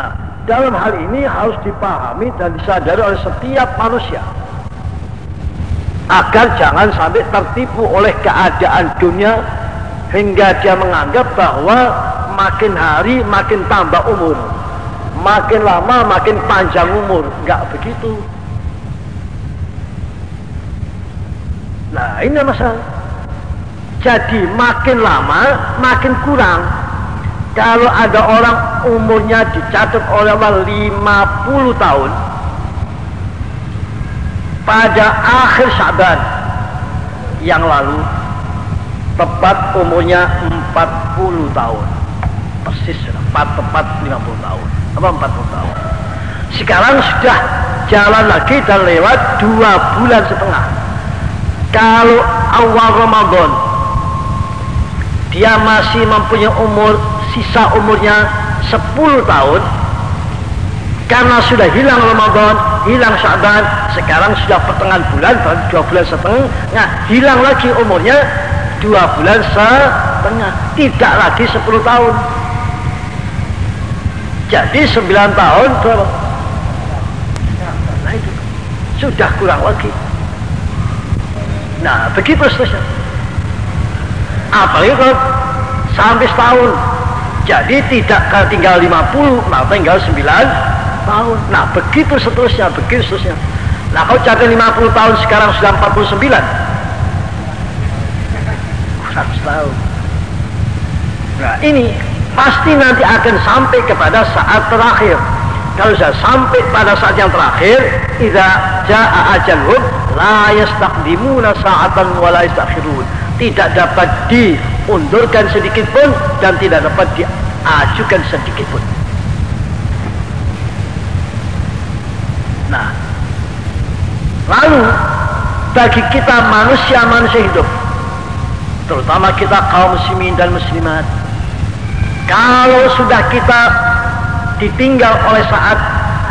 Nah, dalam hal ini harus dipahami dan disadari oleh setiap manusia. Agar jangan sampai tertipu oleh keadaan dunia hingga dia menganggap bahwa makin hari makin tambah umur. Makin lama makin panjang umur. Nggak begitu. Nah ini masalah. Jadi makin lama makin kurang. Kalau ada orang umurnya dicatat oleh Allah 50 tahun. Pada akhir Syaban yang lalu tepat umurnya 40 tahun. Persis tepat tepat 50 tahun. Apa 40 tahun? Sekarang sudah jalan lagi dan lewat dua bulan setengah. Kalau awal Ramadan dia masih mempunyai umur sisa umurnya 10 tahun karena sudah hilang Ramadan hilang Syaban sekarang sudah pertengahan bulan dua bulan setengah. Nah hilang lagi umurnya dua bulan setengah tidak lagi 10 tahun. Jadi 9 tahun berapa? Nah itu sudah kurang lagi. Nah begitu seterusnya apalagi kalau sampai setahun jadi tidak tinggal 50 nah tinggal 9 tahun nah begitu seterusnya begitu seterusnya. Nah kalau catat 50 tahun sekarang sudah 49 100 tahun nah ini pasti nanti akan sampai kepada saat terakhir. Kalau sudah sampai pada saat yang terakhir idza jaa ajalhum la yastaqdimuna sa'atan wa la yastakhirun. Tidak dapat diundurkan sedikit pun dan tidak dapat diajukan sedikit pun. Nah lalu bagi kita manusia-manusia hidup terutama kita kaum muslimin dan muslimat kalau sudah kita ditinggal oleh saat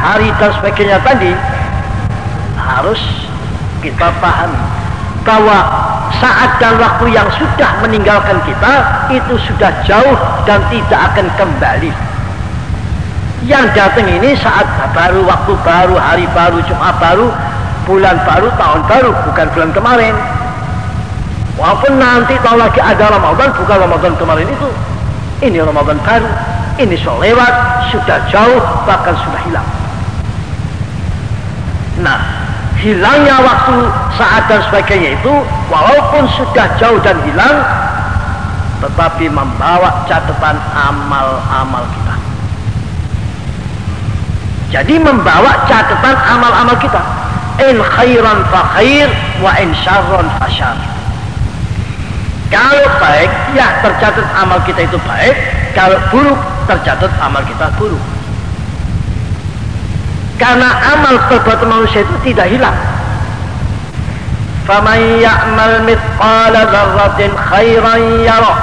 hari dan sebagainya tadi harus kita pahami bahwa saat dan waktu yang sudah meninggalkan kita itu sudah jauh dan tidak akan kembali. Yang datang ini saat baru waktu baru hari baru Jumat baru bulan baru tahun baru bukan bulan kemarin. Walaupun nanti tahun lagi ada Ramadan bukan Ramadan kemarin itu. Ini Ramadan baru, ini sudah lewat, sudah jauh, bahkan sudah hilang. Nah, hilangnya waktu, saat dan sebagainya itu, walaupun sudah jauh dan hilang, tetapi membawa catatan amal-amal kita. Jadi membawa catatan amal-amal kita. In khairan fa khair wa in syarran fa syarr. Kalau baik, ya tercatat amal kita itu baik. Kalau buruk, tercatat amal kita buruk. Karena amal perbuatan manusia itu tidak hilang. فَمَنْ يَعْمَلْ مِثْقَالَ ذَرَّةٍ خَيْرًا يَرَهُ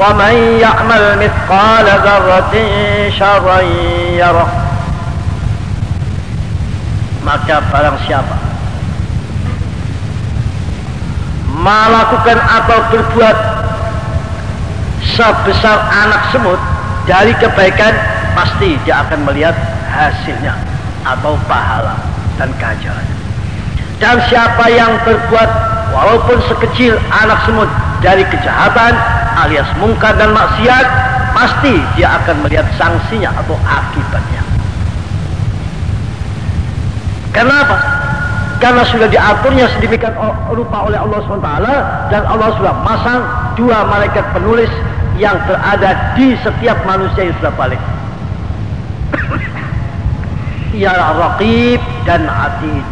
وَمَنْ يَعْمَلْ مِثْقَالَ ذَرَّةٍ شَرًّا يَرَهُ Maka barang siapa melakukan atau berbuat sebesar anak semut dari kebaikan pasti dia akan melihat hasilnya. Atau pahala dan ganjarannya dan siapa yang berbuat walaupun sekecil anak semut dari kejahatan alias mungkar dan maksiat pasti dia akan melihat sanksinya atau akibatnya. Kenapa? karena sudah diaturnya sedemikian rupa oleh Allah SWT dan Allah sudah masang dua malaikat penulis yang berada di setiap manusia yang sudah balik ialah Raqib dan Atid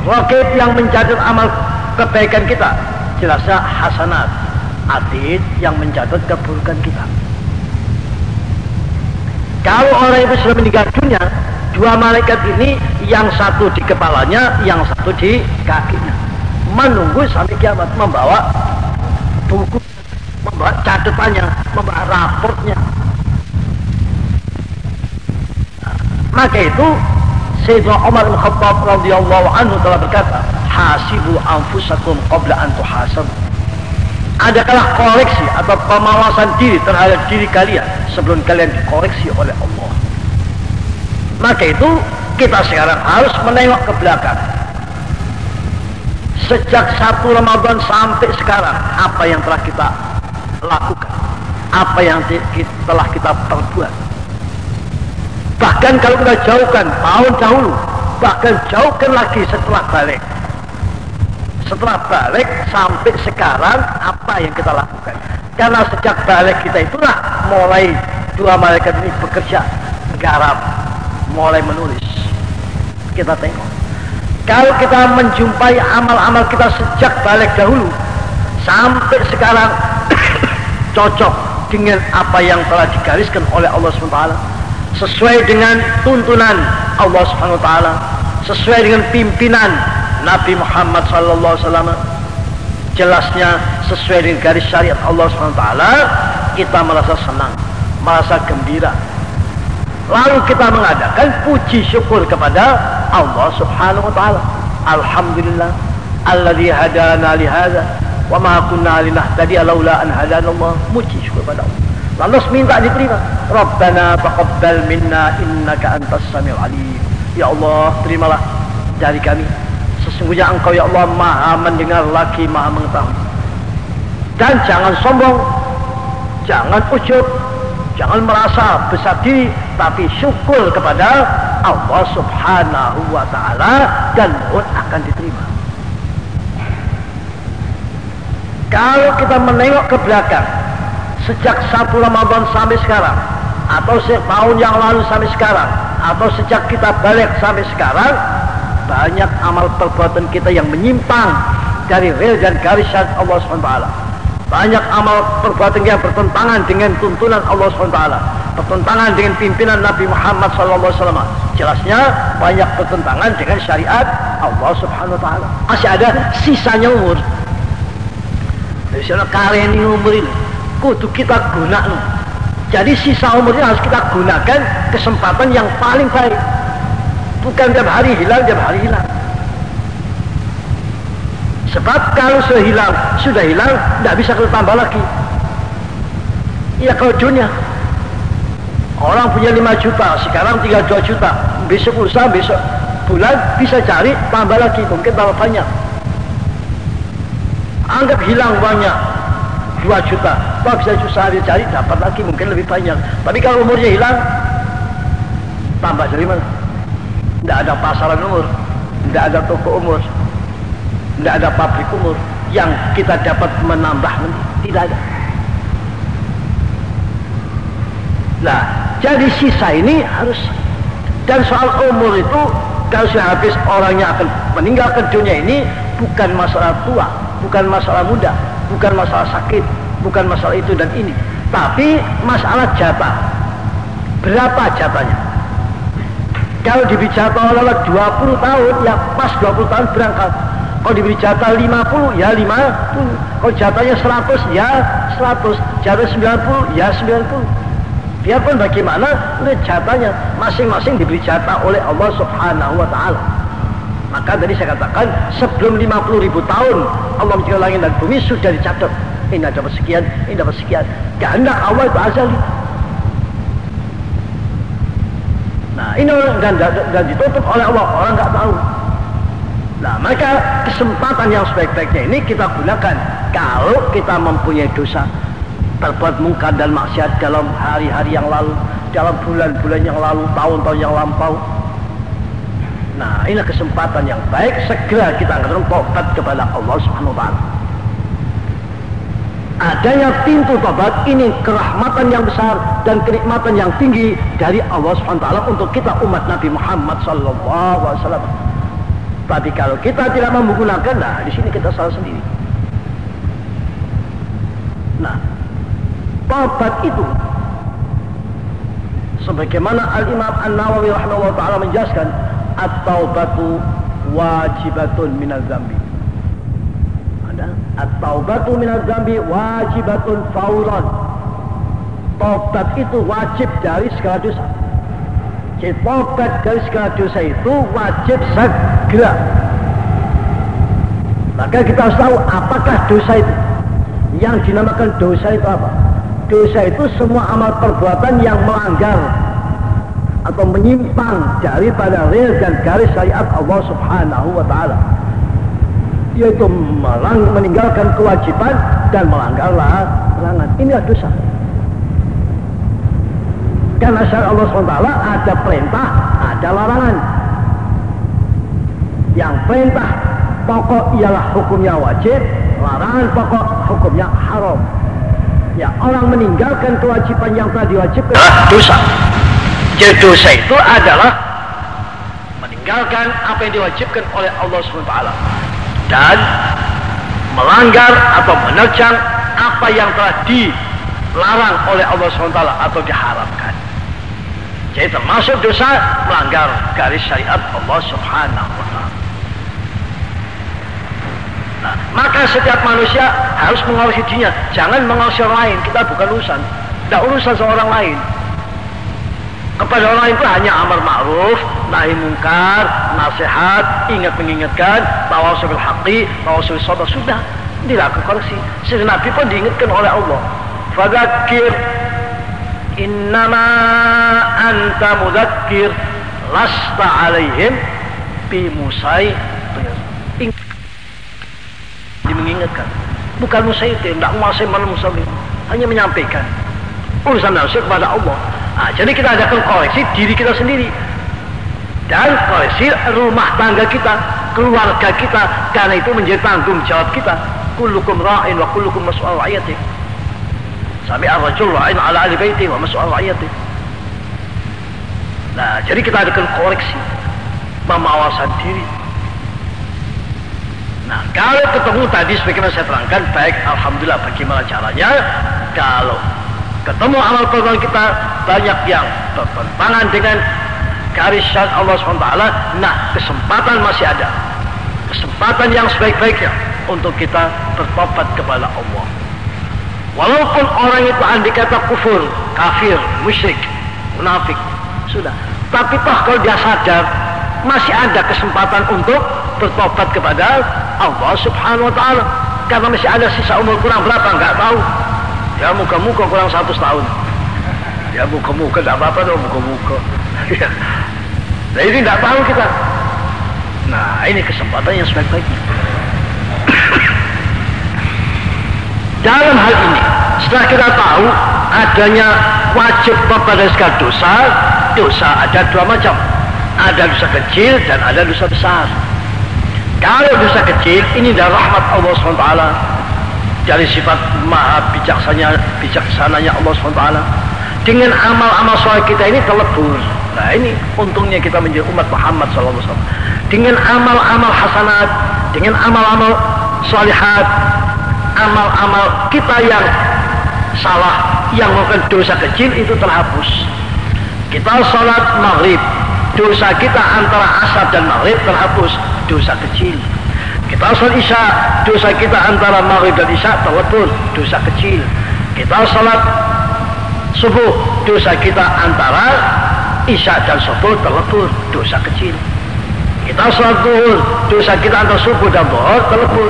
Raqib yang mencatat amal kebaikan kita jelasnya hasanat. Atid yang mencatat keburukan kita. Kalau orang itu sudah meninggal dunia dua malaikat ini yang satu di kepalanya yang satu di kakinya. Menunggu sampai kiamat membawa buku membawa catatannya membawa raportnya maka itu Sayyidina Umar bin Khattab radhiyallahu anhu telah berkata hasibu anfusakum qabla an tuhasabu adalah koleksi atau pemawasan diri terhadap diri kalian sebelum kalian dikoreksi oleh Allah. Maka itu kita sekarang harus menengok ke belakang. Sejak satu Ramadan sampai sekarang, apa yang telah kita lakukan? Apa yang telah kita perbuat? Bahkan kalau kita jauhkan tahun dahulu, bahkan jauhkan lagi setelah balik. Setelah balik sampai sekarang, apa yang kita lakukan? Karena sejak balik kita itulah mulai dua malaikat ini bekerja garap, mulai menulis. Kita tengok. Kalau kita menjumpai amal-amal kita sejak balik dahulu sampai sekarang cocok dengan apa yang telah digariskan oleh Allah SWT sesuai dengan tuntunan Allah SWT sesuai dengan pimpinan Nabi Muhammad SAW jelasnya sesuai dengan garis syariat Allah SWT kita merasa senang merasa gembira. Lalu kita mengadakan puji syukur kepada Allah Subhanahu wa taala. Alhamdulillah alladzi hadana li hadza wa ma kunna linahtadiya laula an hadana Allah. Puji syukur kepada Allah lalu minta diterima. Rabbana taqabbal minna innaka antas samiul alim. Ya Allah terimalah dari kami. Sesungguhnya engkau ya Allah maha mendengar lagi maha mengetahui. Dan jangan sombong, jangan ujub, jangan merasa besar diri, tapi syukur kepada Allah Subhanahu wa taala dan pun akan diterima. Kalau kita menengok ke belakang sejak satu Ramadan sampai sekarang atau tahun yang lalu sampai sekarang atau sejak kita balik sampai sekarang banyak amal perbuatan kita yang menyimpang dari real dan garis Allah Subhanahu wa taala. Banyak amal perbuatan yang bertentangan dengan tuntunan Allah SWT bertentangan dengan pimpinan Nabi Muhammad SAW jelasnya banyak bertentangan dengan syariat Allah Subhanahu Wa Taala. Masih ada sisanya umur. Sana kalian ini umur ini kudu kita gunakan jadi sisa umurnya harus kita gunakan kesempatan yang paling baik bukan tiap hari hilang tiap hari hilang Sebab kalau sudah hilang, sudah hilang, tidak bisa kita tambah lagi. Ya kalau dunia. Orang punya 5 juta, sekarang tinggal 2 juta. Besok usaha, besok bulan bisa cari, tambah lagi, mungkin tambah banyak. Anggap hilang banyak, 2 juta. Bisa usaha dicari, dapat lagi, mungkin lebih banyak. Tapi kalau umurnya hilang, tambah dari mana? Tidak ada pasaran umur, tidak ada toko umur, tidak ada pabrik umur yang kita dapat menambah tidak ada nah jadi sisa ini harus dan soal umur itu kalau sudah habis orangnya akan meninggalkan dunia ini bukan masalah tua bukan masalah muda bukan masalah sakit bukan masalah itu dan ini tapi masalah jatah berapa jatahnya kalau dibicara oleh 20 tahun ya pas 20 tahun berangkat kalau diberi jatah 50 ya 50. Kalau jatahnya 100 ya 100. Jatah 90 ya 90. Biarpun bagaimana, ini jatahnya masing-masing diberi jatah oleh Allah Subhanahu wa taala. Maka tadi saya katakan sebelum 50 ribu tahun Allah menciptakan langit dan bumi sudah dicatat. Ini dapat sekian, ini dapat sekian. Kehendak Allah itu azali. Nah ini dan, dan, dan ditutup oleh Allah orang nggak tahu. Nah, maka kesempatan yang sebaik-baiknya ini kita gunakan kalau kita mempunyai dosa berbuat mungkar dan maksiat dalam hari-hari yang lalu, dalam bulan-bulan yang lalu, tahun-tahun yang lampau. Nah, ini kesempatan yang baik segera kita angkat tobat kepada Allah Subhanahu wa taala. Adanya pintu tobat ini kerahmatan yang besar dan kenikmatan yang tinggi dari Allah taala untuk kita umat Nabi Muhammad wasallam. Tapi kalau kita tidak menggunakan, nah di sini kita salah sendiri. Nah, tobat itu sebagaimana Al-Imam An-Nawawi rahimahullah taala menjelaskan, at-taubatu wajibatun minal zambi. At-taubatu minal zambi wajibatun fauran. Tobat itu wajib dari segala dosa. Jadi tobat dari segala dosa itu wajib segera. Maka kita harus tahu apakah dosa itu. Yang dinamakan dosa itu apa? Dosa itu semua amal perbuatan yang melanggar atau menyimpang daripada real dan garis syariat Allah Subhanahu wa taala. Yaitu melang, meninggalkan kewajiban dan melanggar larangan. Inilah dosa. Karena syariat Allah SWT ada perintah, ada larangan. Yang perintah pokok ialah hukumnya wajib, larangan pokok hukumnya haram. Ya, orang meninggalkan kewajiban yang telah diwajibkan dosa. Jadi dosa itu adalah meninggalkan apa yang diwajibkan oleh Allah SWT dan melanggar atau menerjang apa yang telah dilarang oleh Allah SWT atau diharapkan. Jadi termasuk dosa melanggar garis syariat Allah Subhanahu wa. Nah, maka setiap manusia harus mengawasi dirinya. Jangan mengawasi orang lain. Kita bukan urusan. Tidak urusan seorang lain. Kepada orang lain itu hanya amar ma'ruf, nahi mungkar, nasihat, ingat mengingatkan, sebil haqi, bahwa sebil sobat. Sudah dilakukan koreksi. Sehingga Nabi pun diingatkan oleh Allah. Fadakir innama anta mudakir lasta alaihim bimusai mengingatkan. Bukan musaitir, tidak menguasai malam musabim. Hanya menyampaikan. Urusan nasib kepada Allah. Nah, jadi kita adakan koreksi diri kita sendiri. Dan koreksi rumah tangga kita, keluarga kita. Karena itu menjadi tanggung jawab kita. Kullukum ra'in wa kullukum mas'al ra'iyati. Sami ar-rajul ra'in ala ahli baiti wa mas'al ra'iyati. Nah, jadi kita adakan koreksi. Pemawasan diri Nah, kalau ketemu tadi sebagaimana saya terangkan, baik Alhamdulillah bagaimana caranya. Kalau ketemu amal perbuatan kita banyak yang bertentangan dengan garis syariat Allah SWT, nah kesempatan masih ada. Kesempatan yang sebaik-baiknya untuk kita bertobat kepada Allah. Walaupun orang itu andi kata kufur, kafir, musyrik, munafik, sudah. Tapi toh kalau dia sadar, masih ada kesempatan untuk bertobat kepada Allah subhanahu wa ta'ala karena masih ada sisa umur kurang berapa nggak tahu ya muka-muka kurang satu tahun ya muka-muka tidak apa-apa dong muka-muka nah ini tidak tahu kita. Nah ini kesempatan yang sebaik-baiknya dalam hal ini setelah kita tahu adanya wajib segala dosa dosa ada dua macam. Ada dosa kecil dan ada dosa besar. Kalau dosa kecil ini dari rahmat Allah SWT dari sifat maha bijaksanya bijaksananya Allah SWT dengan amal-amal soal kita ini terlebur nah ini untungnya kita menjadi umat Muhammad SAW dengan amal-amal hasanat dengan amal-amal salihat amal-amal kita yang salah yang melakukan dosa kecil itu terhapus. Kita sholat maghrib dosa kita antara asar dan maghrib terhapus dosa kecil. Kita sholat isya dosa kita antara maghrib dan isya terlebur dosa kecil. Kita sholat subuh dosa kita antara isya dan subuh terlebur dosa kecil. Kita sholat duhur dosa kita antara subuh dan duhur terlebur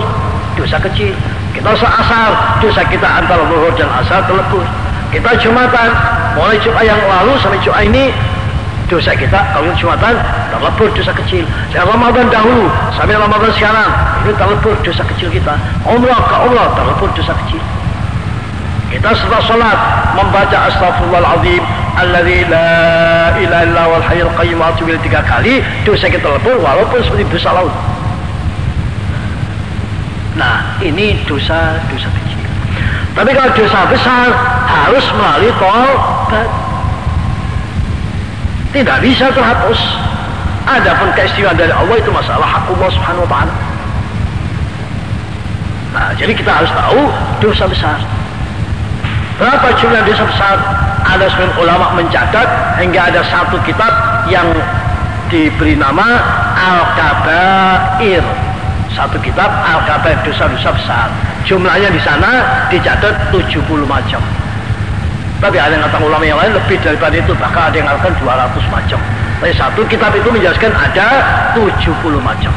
dosa kecil. Kita sholat asar dosa kita antara duhur dan asar terlebur. Kita jumatan mulai jumat yang lalu sampai jumat ini dosa kita kalau Jumatan terlebur dosa kecil. Dan Ramadan dahulu sampai Ramadan sekarang itu terlebur dosa kecil kita. Umrah ke umrah terlebur dosa kecil kita setelah sholat membaca astagfirullahaladzim alladzi la ilaha illa wal hayyul qayyum atubu tiga kali dosa kita terlebur walaupun seperti dosa laut nah ini dosa dosa kecil tapi kalau dosa besar harus melalui taubat tidak bisa terhapus. Adapun keistimewaan dari Allah itu masalah hak Allah Subhanahu wa taala. Nah, jadi kita harus tahu dosa besar. Berapa jumlah dosa besar? Ada sebagian ulama mencatat hingga ada satu kitab yang diberi nama Al-Kabair. Satu kitab Al-Kabair dosa-dosa besar. Jumlahnya di sana dicatat 70 macam. Tapi ada yang kata ulama yang lain lebih daripada itu. Bahkan ada yang mengatakan 200 macam. Tapi satu kitab itu menjelaskan ada 70 macam.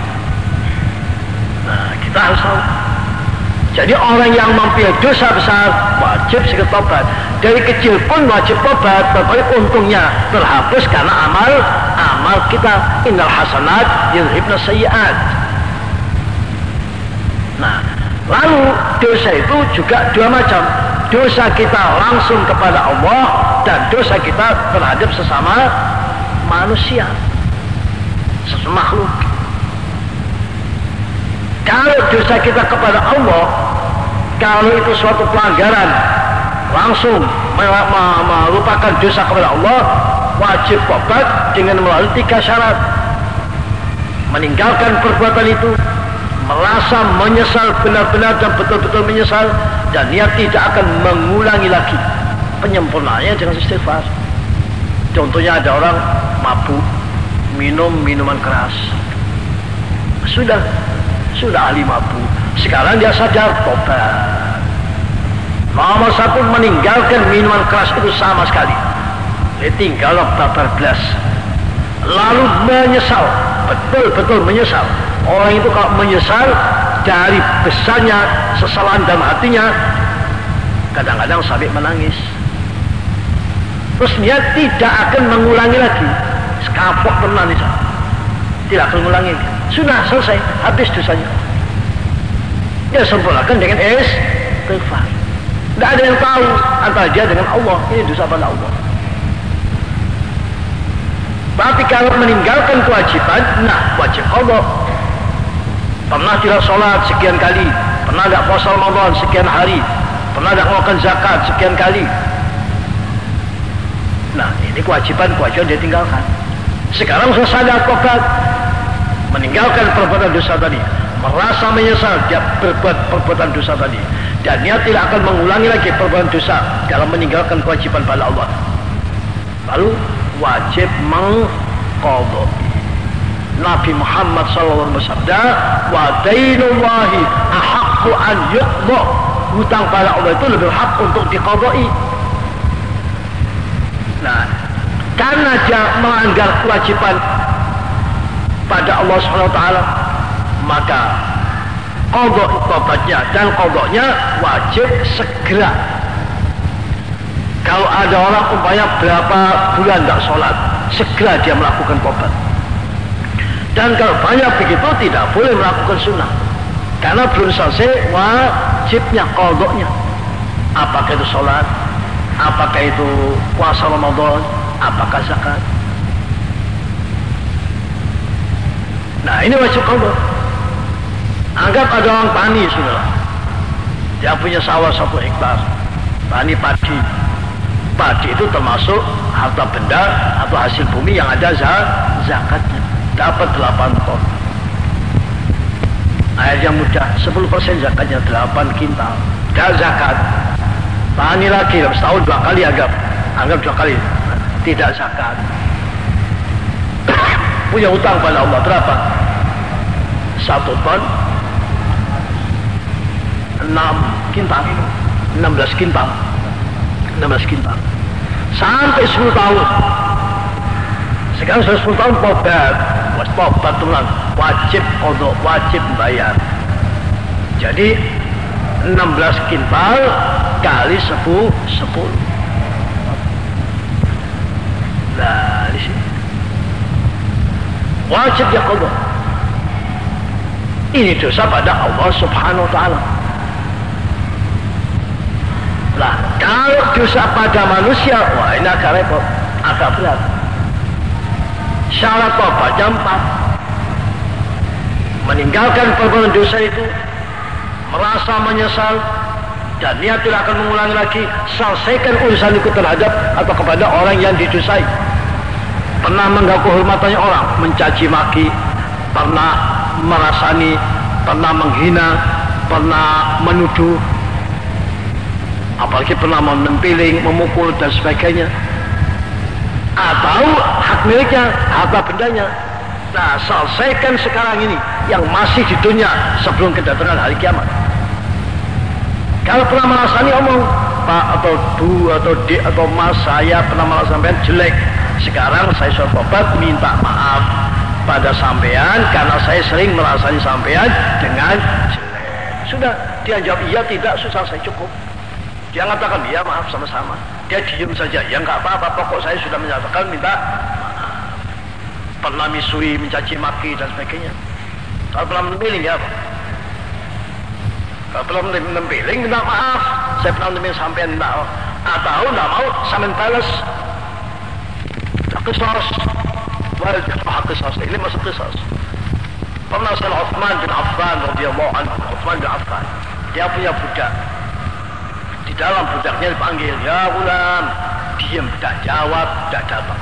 Nah, kita harus tahu. Jadi orang yang mempunyai dosa besar wajib segera tobat. Dari kecil pun wajib tobat. Tetapi untungnya terhapus karena amal amal kita innal hasanat yudhibna sayyiat. Nah, lalu dosa itu juga dua macam. Dosa kita langsung kepada Allah dan dosa kita terhadap sesama manusia. Sesama makhluk. Kalau dosa kita kepada Allah, kalau itu suatu pelanggaran, langsung melupakan dosa kepada Allah, wajib tobat dengan melalui tiga syarat. Meninggalkan perbuatan itu, merasa menyesal benar-benar dan betul-betul menyesal, dan niat tidak akan mengulangi lagi. Penyempurnaannya dengan istighfar. Contohnya ada orang mabuk, minum minuman keras. Sudah sudah ahli mabuk. Sekarang dia sadar tobat. Nomor satu meninggalkan minuman keras itu sama sekali. Dia tinggal belas. Lalu menyesal, betul-betul menyesal. Orang itu kalau menyesal dari besarnya sesalahan dalam hatinya, kadang-kadang sampai menangis. Terus dia tidak akan mengulangi lagi. Sekapok pernah nih, tidak akan mengulangi. Sudah selesai, habis dosanya. Dia sempurnakan dengan es istighfar. Tidak ada yang tahu antara dia dengan Allah. Ini dosa pada Allah. Tapi kalau meninggalkan kewajiban, nah wajib Allah. Pernah tidak sholat sekian kali, pernah tidak puasa Ramadan sekian hari, pernah tidak melakukan zakat sekian kali. Nah ini kewajiban-kewajiban dia tinggalkan. Sekarang saya sadar tobat, meninggalkan perbuatan dosa tadi merasa menyesal dia berbuat perbuatan dosa tadi dan dia tidak akan mengulangi lagi perbuatan dosa dalam meninggalkan kewajiban pada Allah. Lalu wajib mengkodok Nabi Muhammad SAW bersabda wa dainullahi ahaqqu an yuqda. Hutang pada Allah itu lebih hak untuk dikodoi nah karena dia melanggar kewajiban pada Allah SWT maka kodok tobatnya dan kodoknya wajib segera. Kalau ada orang umpamanya berapa bulan tidak sholat segera dia melakukan tobat. Dan kalau banyak begitu tidak boleh melakukan sunnah. Karena belum selesai wajibnya kodoknya. Apakah itu sholat apakah itu puasa Ramadan apakah zakat ini wajib qadha. Anggap ada orang tani sudah. Dia punya sawah satu hektar. Tani padi. Padi itu termasuk harta benda atau hasil bumi yang ada zakatnya. Dapat 8 ton. Air yang mudah 10% zakatnya 8 kintal. Dan zakat. Tani lagi setahun dua kali anggap. Anggap dua kali. Tidak zakat punya utang pada Allah berapa? Satu ton enam kintal enam belas kintal enam belas kintal sampai sepuluh tahun. Sekarang sudah sepuluh tahun tobat tobat tulang. Wajib kodok wajib bayar. Jadi enam belas kintal kali sepuluh sepuluh. Nah di wajib dia qadha ini dosa pada Allah subhanahu wa ta'ala. Lah kalau dosa pada manusia wah ini agak repot. Agak berat. Syarat tobatnya empat meninggalkan perbuatan dosa itu merasa menyesal dan niat tidak akan mengulangi lagi selesaikan urusan itu terhadap atau kepada orang yang didosai pernah mengganggu kehormatannya orang, mencaci maki, pernah merasani, pernah menghina, pernah menuduh, apalagi pernah menempiling, memukul dan sebagainya. Atau hak miliknya, harta bendanya. Nah, selesaikan sekarang ini yang masih di dunia sebelum kedatangan hari kiamat. Kalau pernah merasani omong, Pak atau Bu atau D atau Mas saya pernah merasa jelek, sekarang saya sudah minta maaf pada sampean karena saya sering merasani sampean dengan jelek. Sudah Dia jawab iya tidak susah saya cukup. Dia mengatakan iya maaf sama-sama. Dia diam saja. Ya nggak apa-apa. Pokok saya sudah menyatakan minta Pernah misui, mencaci maki dan sebagainya. Kalau pernah memilih ya apa? Kalau pernah memilih minta maaf. Saya pernah memilih sampai minta Atau tidak mau sampai balas. Kisah. Wajib kisah. Ini masuk kisah. Pernah saya Uthman bin Affan radhiyallahu anhu, Uthman bin Affan. Dia punya budak. Di dalam budaknya dipanggil, "Ya ulam." Diam, tidak jawab, tidak datang.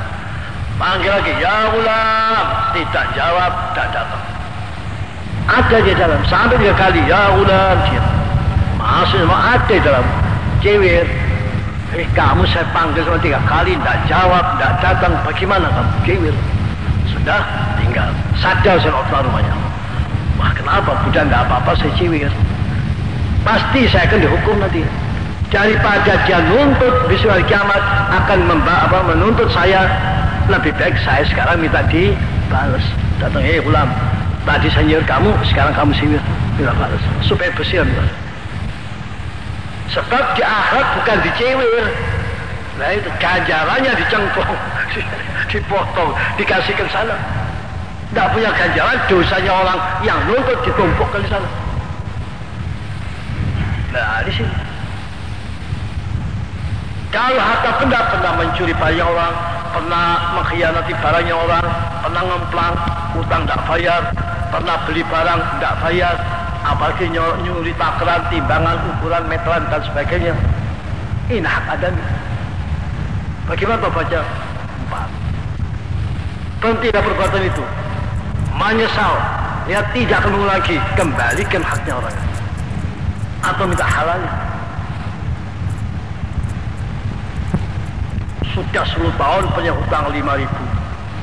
Panggil lagi, "Ya ulam." Tidak jawab, tidak datang. Ada di dalam sampai tiga kali, "Ya ulam." Diam. Masih ada di dalam. Cewek Eh kamu saya panggil sama tiga kali tidak jawab, tidak datang. Bagaimana kamu? Cewek sudah tinggal. Sadar saya Uthman rumahnya. Wah kenapa budak tidak apa-apa saya ciwir. Pasti saya akan dihukum nanti. Daripada dia nuntut besok hari kiamat akan memba apa, menuntut saya lebih baik saya sekarang minta dibalas. Datang, eh ulam, tadi saya kamu, sekarang kamu siwir. Tidak balas. Supaya bersih. Sebab di akhirat bukan dicewir. Nah itu ganjarannya dicengkong, dipotong, dikasihkan sana. Tidak punya ganjaran, dosanya orang yang nuntut ditumpukkan di sana. Nah, di sini. Kalau harta benda pernah mencuri barangnya orang, pernah mengkhianati barangnya orang, pernah ngemplang, utang tidak bayar, pernah beli barang tidak bayar, apalagi nyuri takaran, timbangan, ukuran, meteran dan sebagainya. Ini hak adami. Bagaimana baca? Empat. Berhenti perbuatan itu. Menyesal. Ya tidak akan lagi kembalikan haknya orang. Atau minta halalnya. Sudah 10 tahun punya hutang 5 ribu.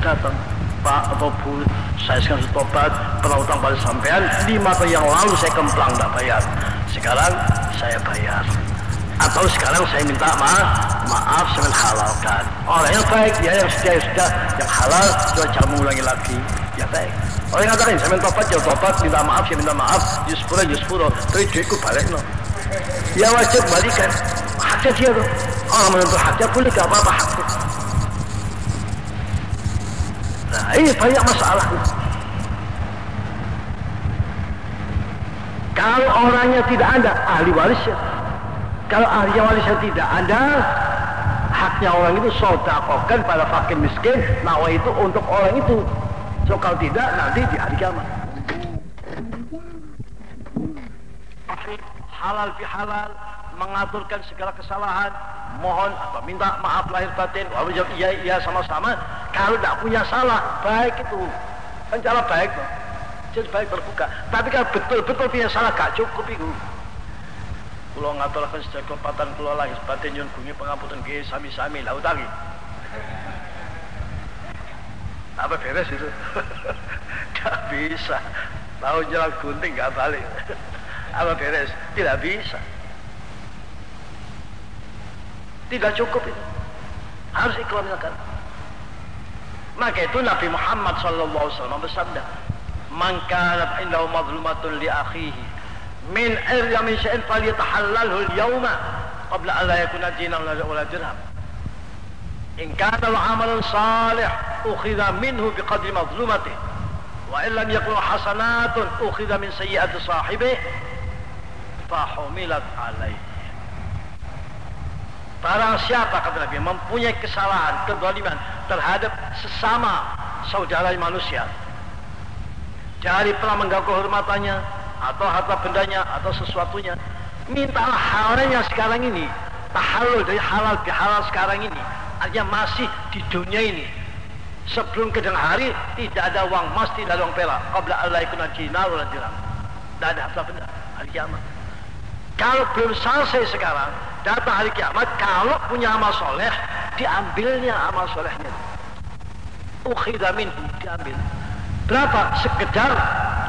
Datang Pak atau Bu saya sekarang tobat pernah hutang pada sampean. 5 tahun yang lalu saya kemplang tidak bayar. Sekarang saya bayar atau sekarang saya minta maaf maaf saya menghalalkan orang yang baik ya yang sudah yang sudah. Yang halal coba jangan mengulangi lagi. Ya baik. Orang yang katakan saya minta tobat ya tobat minta maaf saya minta maaf. Yuspura yuspura tapi duitku balik no. Ya wajib balikan. Haknya dia tuh orang menuntut haknya boleh gak apa-apa haknya nah ini banyak masalah kalau orangnya tidak ada ahli warisnya kalau ahli warisnya tidak ada, haknya orang itu sodakokan pada fakir miskin, nawa itu untuk orang itu. So kalau tidak, nanti di hari kiamat. Halal bi halal, mengaturkan segala kesalahan, mohon minta maaf lahir batin, walau jawab iya iya sama-sama. Kalau tidak punya salah, baik itu. Kan cara baik. Jadi baik terbuka. Tapi kalau betul-betul punya salah, gak cukup itu kula ngaturaken sedaya klepatan kula lahir batin nyun bumi pangapunten nggih sami-sami. La utangi apa beres itu? Tidak bisa. Tahu jalan gunting nggak balik. Apa beres? Tidak bisa. Tidak cukup itu. Harus ikhlaskan maka itu Nabi Muhammad wasallam bersabda man kana indahu mazlumatun li akhihi min irya min syai'in falyatahallalhu al-yawma qabla an la yakuna dinan wala dirham. In kana al-amal salih ukhidha minhu biqadri mazlumatih wa in lam yakun hasanatun ukhidha min sayyi'ati sahibih. Fahumilat alaihi Barang siapa kata Nabi mempunyai kesalahan, kezaliman terhadap sesama saudara manusia. Dari pernah mengganggu kehormatannya, atau harta bendanya atau sesuatunya. Mintalah halnya sekarang ini. Tahalul dari halal ke halal sekarang ini. Artinya masih di dunia ini. Sebelum kedeng hari tidak ada uang emas tidak ada uang perak. Qabla Allah ikuna dinar wala dirham. Tidak ada harta benda. Hari kiamat. Kalau belum selesai sekarang datang hari kiamat kalau punya amal soleh diambilnya amal solehnya. Ukhidha diambil. Berapa? Sekedar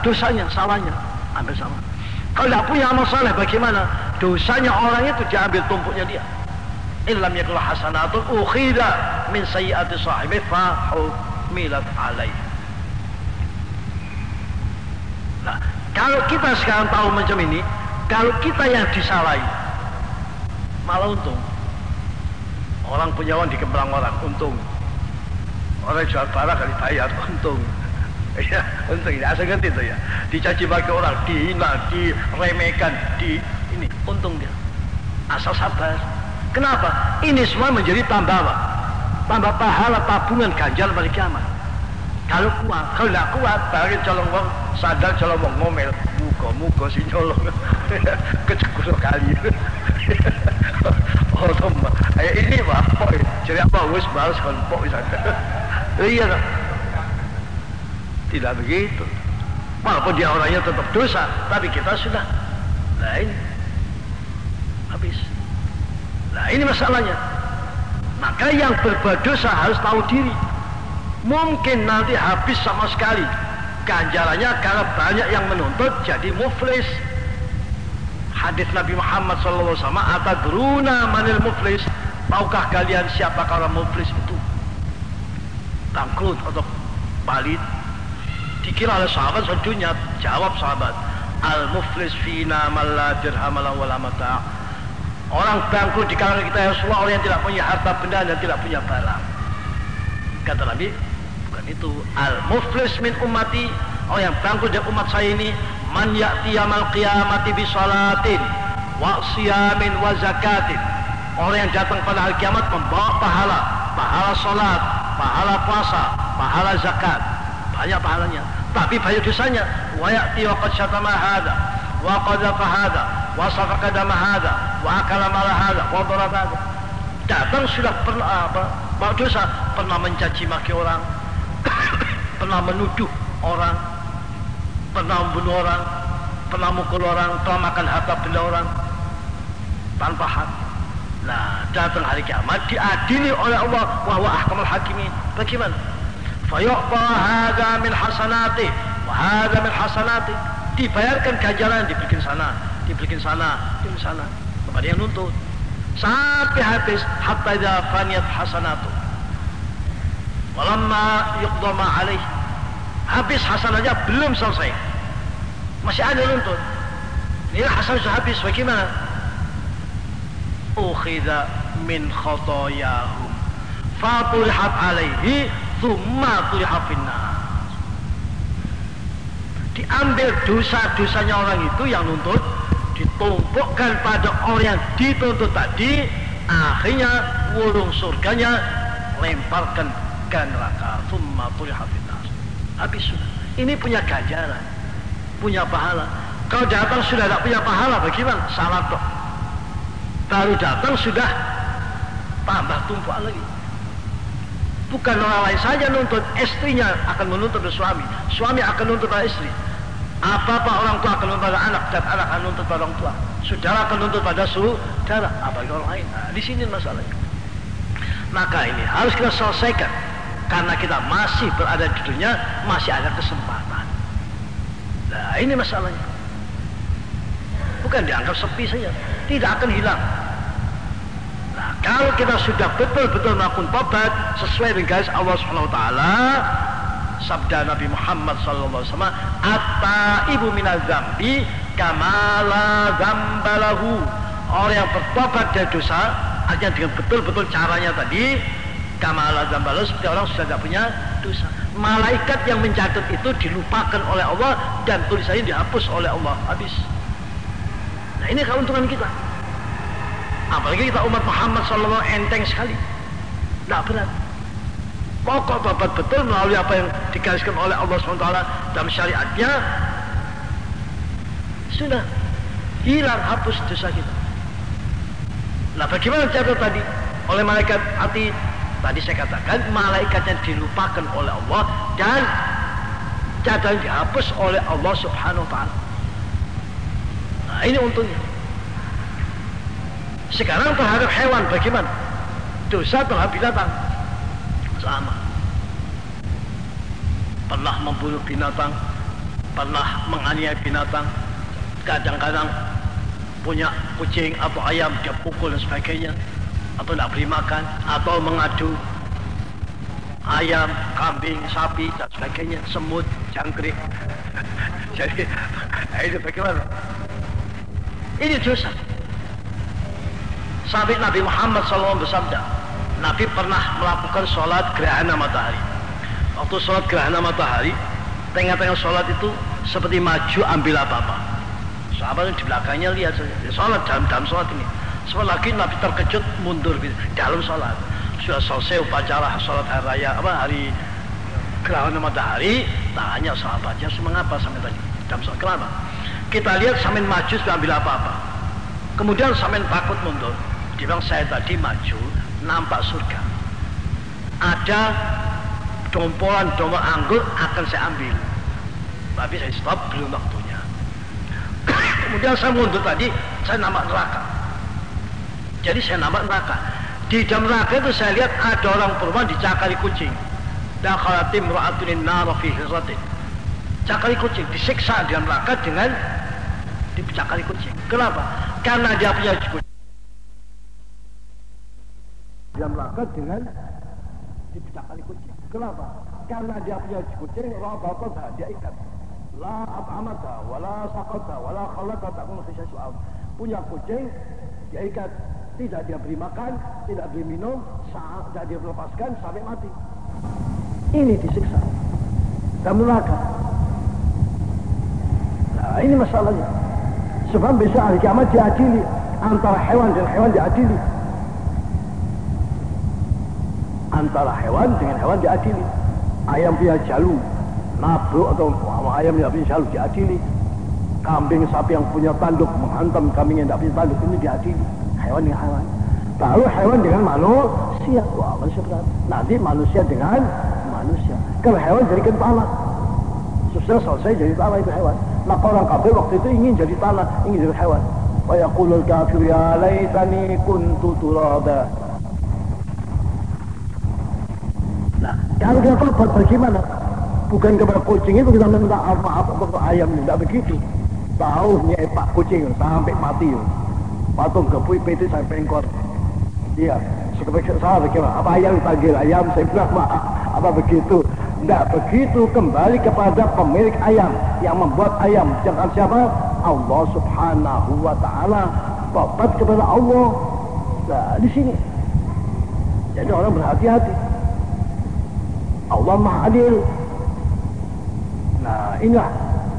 dosanya salahnya ambil sama. Kalau tidak punya amal saleh bagaimana? Dosanya orang itu diambil tumpuknya dia. Illam yakul hasanatun ukhida min sayyiati sahibi fa humilat alaih. Nah, kalau kita sekarang tahu macam ini, kalau kita yang disalahi malah untung orang punya uang dikembang orang untung orang jual barang kali bayar untung ya untung ini asal ganti itu ya. Dicaci bagi orang dihina diremehkan di ini. Untung dia. Asal sabar. Kenapa? Ini semua menjadi tambah apa? Tambah pahala tabungan ganjal pada kiamat. Kalau kuat kalau tidak kuat bagi colong wong sadar colong wong ngomel. Muka muka si nyolong. Kecukup kali. Oh tomba eh ini pak? Jadi apa? Wis balas kelompok misalnya iya tidak begitu. Walaupun dia orangnya tetap dosa tapi kita sudah. Lain habis. Nah ini masalahnya. Maka yang berbuat dosa harus tahu diri. Mungkin nanti habis sama sekali. Ganjarannya karena banyak yang menuntut jadi muflis. Hadis Nabi Muhammad SAW Atadruna manil muflis? Tahukah kalian siapa kalau muflis itu? Bangkrut atau palit Dikira oleh sahabat sedunia Jawab sahabat Al muflis fina malla dirhamala wala mata' Orang bangkrut di kalangan kita ya semua orang yang tidak punya harta benda dan tidak punya barang. Kata Nabi, bukan itu. Al muflis min ummati, orang yang bangkrut dari umat saya ini, man ya'ti yamal qiyamati bi salatin wa siyamin wa zakatin. Orang yang datang pada hari kiamat membawa pahala, pahala salat, pahala puasa, pahala zakat. Banyak pahalanya, tapi banyak dosanya. Wa ya'ti wa qad syatama hadha. Wa qadhafa hadha. Wa safaka dama hadha. Wa akala mala hadha. Wa darab hadha. Datang sudah pernah apa mau dosa. Pernah mencaci maki orang. Pernah menuduh orang. Pernah membunuh orang. Pernah mukul orang. Pernah makan harta benda orang. Tanpa hak. Nah datang hari kiamat diadili oleh Allah. Wa huwa ahkamul hakimin. Bagaimana fayu'ta hadha min hasanati wa hadha min hasanati dibayarkan ganjaran diberikan sana diberikan sana diberikan sana. Kepada yang nuntut. Sampai habis hatta idza faniyat hasanatu walamma yuqdama alaih. Habis hasanahnya belum selesai. Masih ada nuntut. Ini hasan sudah habis bagaimana? Ukhidha min khotoyahum faturihat alaihi thumma finnar diambil dosa-dosanya orang itu yang nuntut ditumpukkan pada orang yang dituntut tadi akhirnya wurung surganya lemparkan ke neraka. Thumma habis sudah. Ini punya ganjaran punya pahala. Kalau datang sudah tidak punya pahala bagaimana? Salah dok baru datang sudah tambah tumpuk lagi bukan orang lain saja nuntut istrinya akan menuntut suami suami akan nuntut istri apa-apa orang tua akan menuntut pada anak dan anak akan menuntut pada orang tua. Saudara akan menuntut pada saudara, apalagi orang lain. Nah, di sini masalahnya. Maka ini harus kita selesaikan karena kita masih berada di dunia, masih ada kesempatan. Nah, ini masalahnya. Bukan dianggap sepi saja, tidak akan hilang. Kalau kita sudah betul-betul melakukan tobat sesuai dengan garis Allah Subhanahu wa taala, sabda Nabi Muhammad sallallahu alaihi wasallam atta ibu minaz zambi kamala zambalahu orang yang bertobat dari dosa artinya dengan betul-betul caranya tadi kamala zambalahu seperti orang sudah tidak punya dosa. Malaikat yang mencatat itu dilupakan oleh Allah dan tulisannya dihapus oleh Allah. Habis. Nah ini keuntungan kita apalagi kita umat Muhammad sallallahu enteng sekali. Tidak berat. Pokok tobat betul melalui apa yang digariskan oleh Allah SWT dalam syariatnya. Sudah hilang hapus dosa kita. Nah bagaimana cara tadi? Oleh malaikat hati. Tadi saya katakan malaikat yang dilupakan oleh Allah dan cadang dihapus oleh Allah subhanahu wa ta'ala. Nah ini untungnya sekarang terhadap hewan bagaimana? Dosa terhadap binatang. Sama. Pernah membunuh binatang pernah menganiaya binatang kadang-kadang punya kucing atau ayam dia pukul dan sebagainya atau tidak beri makan atau mengadu ayam, kambing, sapi dan sebagainya semut, jangkrik. Jadi itu bagaimana? Ini dosa. Sampai Nabi Muhammad SAW bersabda, Nabi pernah melakukan sholat gerhana matahari. Waktu sholat gerhana matahari, tengah-tengah sholat itu seperti maju ambil apa-apa. Sahabat di belakangnya lihat saja, sholat dalam dalam sholat ini. Sebentar lagi Nabi terkejut mundur gitu, dalam sholat. Sudah selesai upacara sholat hari raya apa hari gerhana matahari, tanya sahabatnya, mengapa sampai tadi dalam sholat kenapa? Kita lihat sampai maju sudah ambil apa-apa. Kemudian sampai takut mundur. Bilang saya tadi maju nampak surga. Ada dompolan dompol anggur akan saya ambil. Tapi saya stop belum waktunya. Kemudian saya mundur tadi saya nampak neraka. Jadi saya nampak neraka. Di dalam neraka itu saya lihat ada orang perempuan dicakari kucing. Dakhalatim ra'atunin nara fi. Cakari kucing disiksa di dalam neraka dengan dipecahkan kucing. Kenapa? Karena dia punya melakukan dengan dipecahkan kucing. Kenapa? Karena dia punya kucing, rabatah dia ikat. La at'amata, wala sakata, wala khisya soal. Punya kucing, dia ikat. Tidak dia beri makan, tidak beri minum, saat tidak dia lepaskan sampai mati. Ini disiksa. Dan neraka. Nah, ini masalahnya. Sebab besok hari kiamat diadili antara hewan dan hewan diadili. Antara hewan dengan hewan diadili. Ayam punya jalu, nabruk atau ayam yang punya jalu diadili. Kambing sapi yang punya tanduk menghantam kambing yang tidak punya tanduk ini diadili. Hewan dengan hewan. Lalu hewan dengan manusia. Wah, manusia berat. Nanti manusia dengan manusia. Kalau hewan jadikan tanah. Susah selesai jadi tanah itu hewan. Maka orang kafir waktu itu ingin jadi tanah, ingin jadi hewan. Wa yaqulul kafir ya laitani kuntu turada. Kita tobat bagaimana? Bukan kepada kucing itu kita minta maaf kepada ayam, tidak begitu. Tahu nih pak kucing sampai mati. Patung kepui PT sampai pengkor. Iya, sebagai saya kira apa ayam dipanggil ayam, saya bilang maaf, apa begitu? Tidak begitu kembali kepada pemilik ayam yang membuat ayam. Jangan siapa? Allah subhanahu wa ta'ala. Tobat kepada Allah. Nah, di sini. Jadi orang berhati-hati. Allah maha adil. Nah, inilah.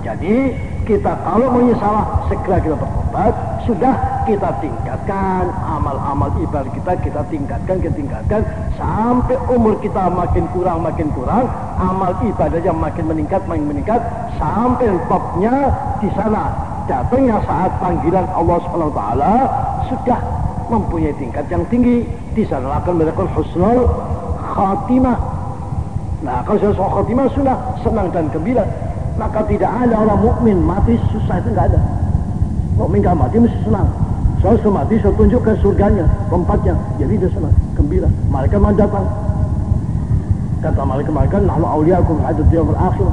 Jadi kita kalau menyesal segera kita bertobat sudah kita tingkatkan. Amal-amal ibadah kita kita tingkatkan kita tingkatkan. Sampai umur kita makin kurang makin kurang amal ibadahnya makin meningkat makin meningkat. Sampai topnya di sana. Datangnya saat panggilan Allah Subhanahu taala sudah mempunyai tingkat yang tinggi. Di sana akan mendapatkan husnul khatimah nah kalau sudah khatimah sudah senang dan gembira maka tidak ada orang mukmin mati susah itu enggak ada. Mukmin enggak mati mesti senang. Soal so, mati saya tunjukkan surganya, tempatnya. Jadi dia senang, gembira. Mereka mau datang. Kata mereka mereka nahnu auliyakum hadat yaumil akhir.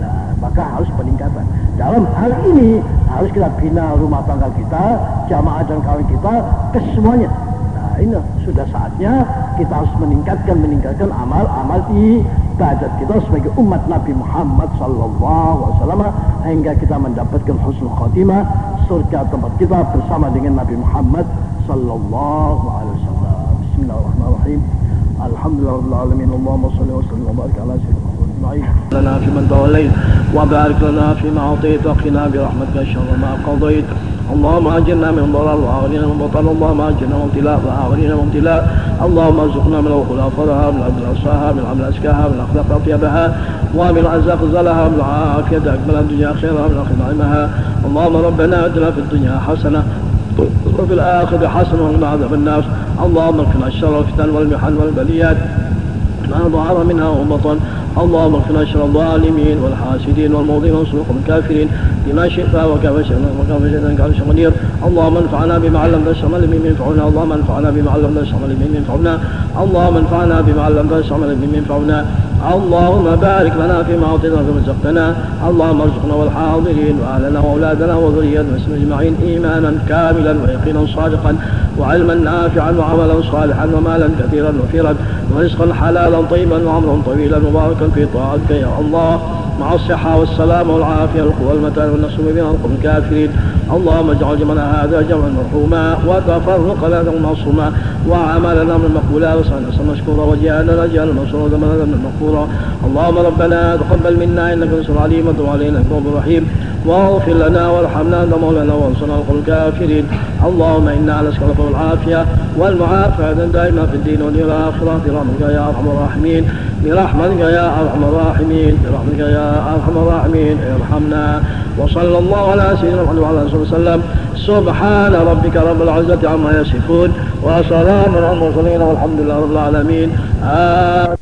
Nah, maka harus peningkatan. Dalam hal ini harus kita bina rumah tangga kita, jamaah dan kawan kita, kesemuanya Nah, ini sudah saatnya kita harus meningkatkan meningkatkan amal-amal ibadat kita sebagai umat Nabi Muhammad sallallahu alaihi wasallam hingga kita mendapatkan husnul khatimah surga tempat kita bersama dengan Nabi Muhammad sallallahu alaihi wasallam. Bismillahirrahmanirrahim. Alhamdulillah rabbil alamin. Allahumma shalli wa sallim wa barik ala sayyidina لنا فيمن توليت وبارك لنا فيما أعطيت وقنا برحمتك شر ما قضيت اللهم اجرنا من ضلال واغننا من بطل اللهم اجرنا من ابتلاء واغننا من ابتلاء اللهم ارزقنا من خلافها من عبد اصفاها من عمل ازكاها من اخلاق اطيبها ومن الارزاق زلها من العافيه اكمل الدنيا خيرها من اخر نعمها اللهم ربنا اتنا في الدنيا حسنة وفي الآخرة حسنة وقنا عذاب الناس اللهم اكفنا الشر والفتن والمحن والبليات. ظهر منها وبطن اللهم اغفر شر الظالمين والحاسدين والموضين وانصركم الكافرين. بما شئت وكيف شئت وكيف شئت كان قدير اللهم انفعنا بما علمنا الشمال من ينفعنا اللهم انفعنا بما علمنا الشمال من ينفعنا اللهم انفعنا بما علمنا الشمال من ينفعنا اللهم بارك لنا فيما أعطينا في رزقتنا اللهم ارزقنا والحاضرين وأهلنا وأولادنا وذريتنا أجمعين إيمانا كاملا ويقينا صادقا وعلما نافعا وعملا صالحا ومالا كثيرا وفيرا ورزقا حلالا طيبا وعمرا طويلا مباركا في طاعتك يا الله. مع الصحة والسلامة والعافية والقوة والمتان والنصر من القوم الكافرين. اللهم اجعل جمعنا هذا جمعا مرحوما وتفرقنا معصوما وعملنا من مقبولا وصلنا مشكورا وجعلنا جعلنا منصورا وزمنا من مغفورا اللهم ربنا تقبل منا إنك أنت العليم وتب علينا إنك الرحيم. واغفر لنا وارحمنا أنت مولانا وانصرنا على الكافرين. اللهم إنا نسألك العافيه والمعافاة دائما في الدين والآخرة. برحمتك يا أرحم الراحمين. برحمتك يا أرحم الراحمين. برحمتك يا أرحم الراحمين. ارحمنا. وصلى الله على سيدنا محمد وعلى آله وسلم. سبحان ربك رب العزة عما يصفون وسلام على المرسلين والحمد لله رب العالمين. آه